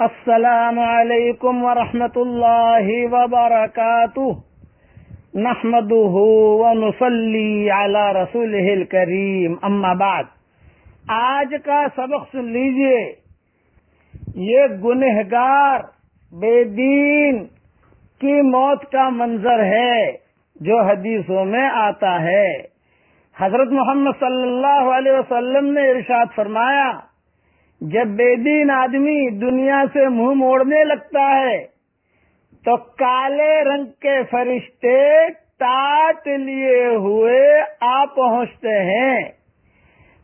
السلام علیکم ورحمۃ اللہ وبرکاتہ۔ نحمده ونصلي على رسوله الكريم اما بعد۔ آج کا سبق سن لیجیے۔ یہ گنہگار بے دین کی موت کا منظر ہے جو حدیثوں میں آتا ہے۔ حضرت محمد صلی اللہ علیہ وسلم نے ارشاد فرمایا جب بے دین آدمی دنیا سے منہ موڑنے لگتا ہے، تو کالے رنگ کے فرشتے ٹاٹ لیے ہوئے آ پہنچتے ہیں۔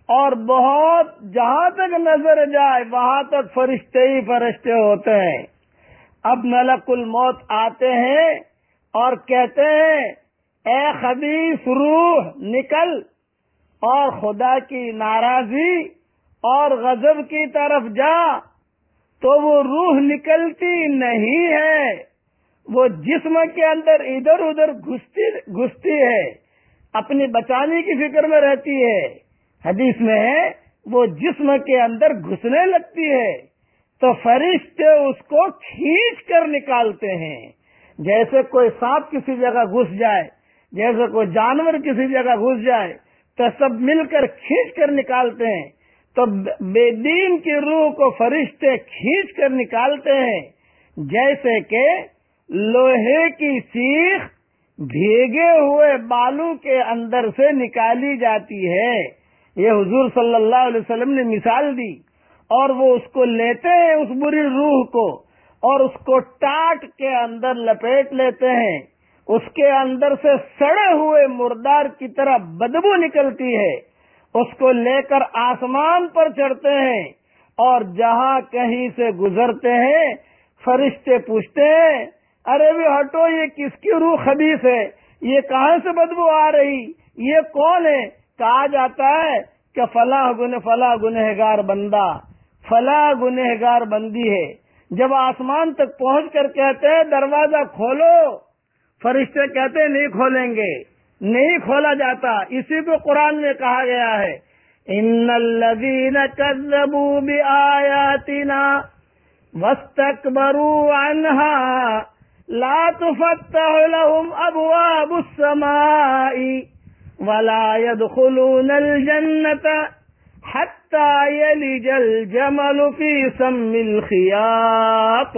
اور بہت جہاں تک نظر جائے، وہاں تک فرشتے ہی فرشتے ہوتے ہیں۔ اب ملک الموت آتے ہیں اور کہتے ہیں، اے خبیص روح نکل اور خدا کی ناراضی اور غضب کی طرف جا تو وہ روح نکلتی نہیں ہے۔ وہ جسم کے اندر ادھر ادھر گھستی ہے۔ اپنی بچانے کی فکر میں رہتی ہے۔ حدیث میں ہے، وہ جسم کے اندر گھسنے لگتی ہے۔ تو فرشتے اس کو کھینچ کر نکالتے ہیں۔ جیسے کوئی سانپ کسی جگہ گھس جائے، جیسے کوئی جانور کسی جگہ گھس جائے، تو سب مل کر کھینچ کر نکالتے ہیں۔ تو بے دین کی روح کو فرشتے کھینچ کر نکالتے ہیں، جیسے کہ لوہے کی سیخ بھیگے ہوئے بالو کے اندر سے نکالی جاتی ہے۔ یہ حضور صلی اللہ علیہ وسلم نے مثال دی اور وہ اس کو لیتے ہیں اس بری روح کو اور اس کو ٹاٹ کے اندر لپیٹ لیتے ہیں۔ اس کے اندر سے سڑے ہوئے مردار کی طرح بدبو نکلتی ہے۔ اس کو لے کر آسمان پر چڑھتے ہیں اور جہاں کہیں سے گزرتے ہیں، فرشتے پوچھتے ہیں، ارے بھی ہٹو، یہ کس کی روح خبیص ہے؟ یہ کہاں سے بدبو آ رہی؟ یہ کون ہے؟ کہا جاتا ہے کہ فلاں گن فلاں گنہگار بندہ فلاں گنہگار بندی ہے۔ جب آسمان تک پہنچ کر کہتے ہیں، دروازہ کھولو، فرشتے کہتے ہیں، نہیں کھولیں گے۔ نہیں کھولا جاتا۔ اسی کو قرآن میں کہا گیا ہے، ان الذين كذبوا بآياتنا واستكبروا عنها لا تفتح لهم ابواب السماء ولا يدخلون الجنة حتى يلج الجمل في سم الخياط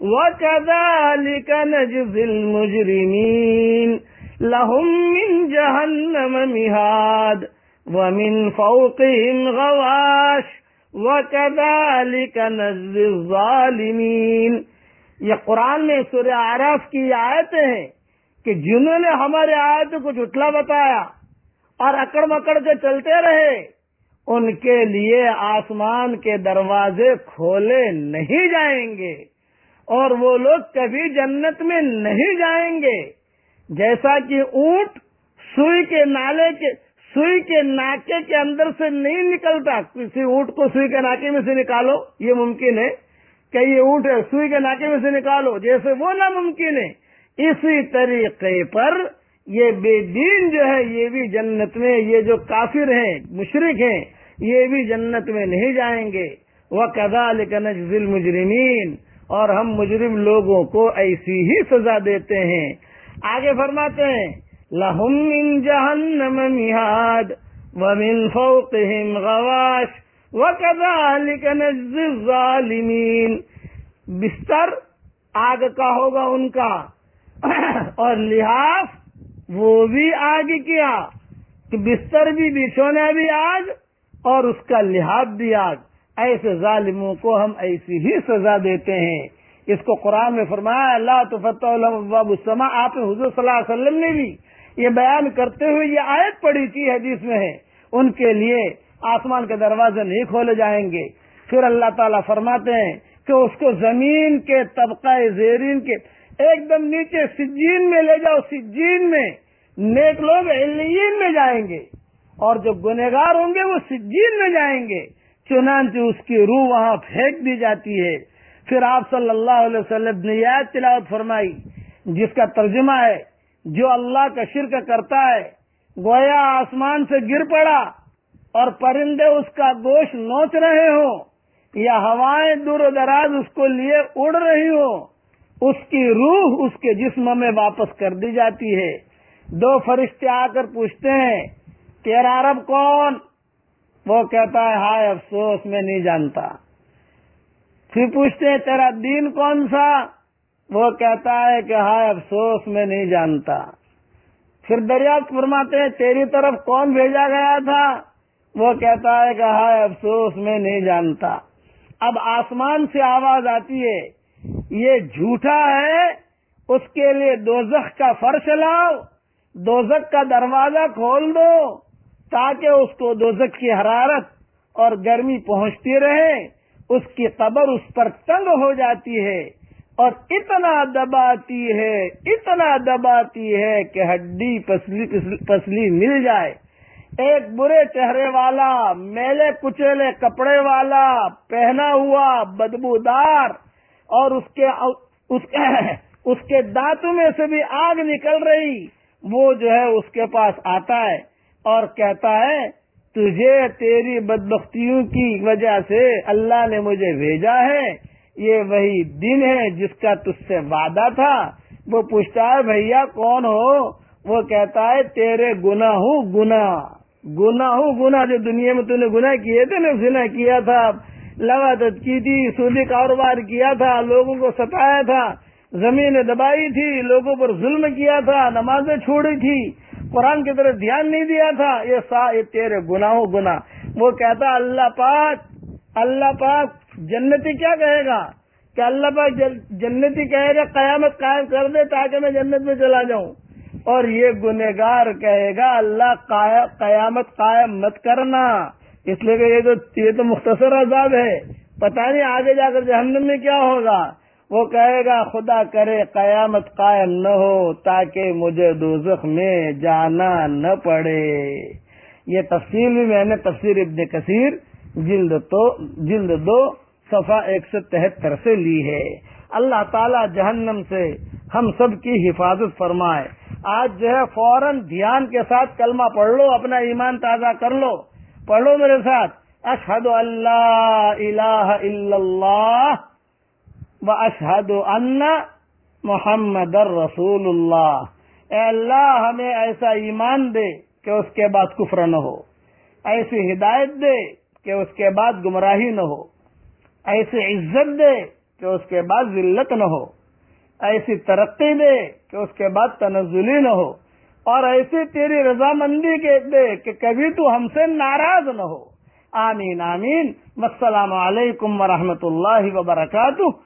وكذلك نجزي المجرمين. لهم من جهنم مهاد ومن فوقهم غواش وكذلك نزل الظالمين۔ یہ قرآن میں سورہ عرف کی آیتیں ہیں کہ جنہوں نے ہمارے آیت کو جھٹلا بتایا اور اکڑ مکڑ کے چلتے رہے، ان کے لیے آسمان کے دروازے کھولے نہیں جائیں گے اور وہ لوگ کبھی جنت میں نہیں جائیں گے۔ جیسا کہ اونٹ سوئی کے نالے کے سوئی کے ناکے کے اندر سے نہیں نکلتا، کسی اونٹ کو سوئی کے ناکے میں سے نکالو، یہ ممکن ہے کہ یہ اونٹ ہے سوئی کے ناکے میں سے نکالو، جیسے وہ ناممکن ہے۔ اسی طریقے پر یہ بے دین جو ہے، یہ بھی جنت میں یہ جو کافر ہیں مشرق ہیں، یہ بھی جنت میں نہیں جائیں گے۔ وہ کدال نجزل مجرمین اور ہم مجرم لوگوں کو ایسی ہی سزا دیتے ہیں۔ آگے فرماتے ہیں لہم من جہنم میہاد ومن فوقہم غواش وکذالک نجز الظالمین بستر آگ کا ہوگا ان کا، اور لحاظ وہ بھی آگ کیا۔ کہ بستر بھی بچھونا بھی آگ، اور اس کا لحاظ بھی آگ۔ ایسے ظالموں کو ہم ایسی ہی سزا دیتے ہیں۔ اس کو قرآن میں فرمایا اللہ تو فتح السما آپ حضور صلی اللہ علیہ وسلم نے بھی یہ بیان کرتے ہوئے یہ آیت پڑی تھی، حدیث میں ہے، ان کے لیے آسمان کے دروازے نہیں کھولے جائیں گے۔ پھر اللہ تعالیٰ فرماتے ہیں کہ اس کو زمین کے طبقہ زیرین کے ایک دم نیچے سجین میں لے جاؤ، سجین میں نیک لوگ علین میں جائیں گے۔ اور جو گنہگار ہوں گے، وہ سجین میں جائیں گے۔ چنانچہ اس کی روح وہاں پھینک دی جاتی ہے۔ پھر آپ صلی اللہ علیہ وسلم نے یاد تلاوت فرمائی، جس کا ترجمہ ہے، جو اللہ کا شرک کرتا ہے، گویا آسمان سے گر پڑا اور پرندے اس کا گوشت نوچ رہے ہوں، یا ہوائیں دور و دراز اس کو لیے اڑ رہی ہو اس کی روح اس کے جسم میں واپس کر دی جاتی ہے۔ دو فرشتے آ کر پوچھتے ہیں، تیرا رب کون؟ وہ کہتا ہے، ہائے افسوس، میں نہیں جانتا۔ پھر پوچھتے ہیں، تیرا دین کون سا؟ وہ کہتا ہے کہ، ہائے افسوس، میں نہیں جانتا. پھر دریافت فرماتے ہیں، تیری طرف کون بھیجا گیا تھا؟ وہ کہتا ہے کہ، ہائے افسوس، میں نہیں جانتا. اب آسمان سے آواز آتی ہے، یہ جھوٹا ہے، اس کے لیے دوزخ کا فرش لاؤ، دوزخ کا دروازہ کھول دو، تاکہ اس کو دوزخ کی حرارت اور گرمی پہنچتی رہے۔ اس کی قبر اس پر تنگ ہو جاتی ہے اور اتنا دباتی ہے اتنا دباتی ہے کہ ہڈی پسلی پسلی مل جائے۔ ایک برے چہرے والا میلے کچیلے کپڑے والا پہنا ہوا بدبودار اور اس کے اس کے, اس کے دانتوں میں سے بھی آگ نکل رہی وہ جو ہے اس کے پاس آتا ہے اور کہتا ہے تجھے تیری بدبختیوں کی وجہ سے اللہ نے مجھے بھیجا ہے۔ یہ وہی دن ہے جس کا تج سے وعدہ تھا۔ وہ پوچھتا ہے، بھیا، کون ہو؟ وہ کہتا ہے، تیرے گنا ہوں گنا گنا ہوں گنا جو دنیا میں تھی گنا کیے تھے نا سنا کیا تھا۔ لگاتت کی تھی، سودی کاروبار کیا تھا، لوگوں کو ستایا تھا۔ زمین دبائی تھی، لوگوں پر ظلم کیا تھا، نمازیں چھوڑی تھی۔ قرآن کی طرف دھیان نہیں دیا تھا، یہ سا یہ تیرے گناہوں گنا وہ کہتا، اللہ پاک اللہ پاک جنتی کیا کہے گا؟ کہ اللہ پاک جنتی کہے گا، قیامت قائم کر دے تاکہ میں جنت میں چلا جاؤں۔ اور یہ گنےگار کہے گا، اللہ قیامت قائم مت کرنا۔ اس لیے کہ یہ تو یہ تو مختصر عذاب ہے۔ پتہ نہیں آگے جا کر جہنم میں کیا ہوگا۔ وہ کہے گا، خدا کرے قیامت قائم نہ ہو تاکہ مجھے دوزخ میں جانا نہ پڑے. یہ تفصیل بھی میں نے تفسیر ابن کثیر جلد تو جلد دو، صفحہ ایک سو تہتر سے لی ہے۔ اللہ تعالی جہنم سے ہم سب کی حفاظت فرمائے۔ آج جو ہے فوراً دھیان کے ساتھ کلمہ پڑھ لو، اپنا ایمان تازہ کر لو۔ پڑھ لو میرے ساتھ، اشہد اللہ الہ الا اللہ اشہد ان محمد رسول اللہ۔ اے اللہ، ہمیں ایسا ایمان دے کہ اس کے بعد کفر نہ ہو۔ ایسی ہدایت دے کہ اس کے بعد گمراہی نہ ہو۔ ایسی عزت دے کہ اس کے بعد ذلت نہ ہو۔ ایسی ترقی دے کہ اس کے بعد تنزلی نہ ہو۔ اور ایسی تیری رضامندی کے دے کہ کبھی تو ہم سے ناراض نہ ہو۔ آمین آمین۔ السلام علیکم ورحمۃ اللہ وبرکاتہ۔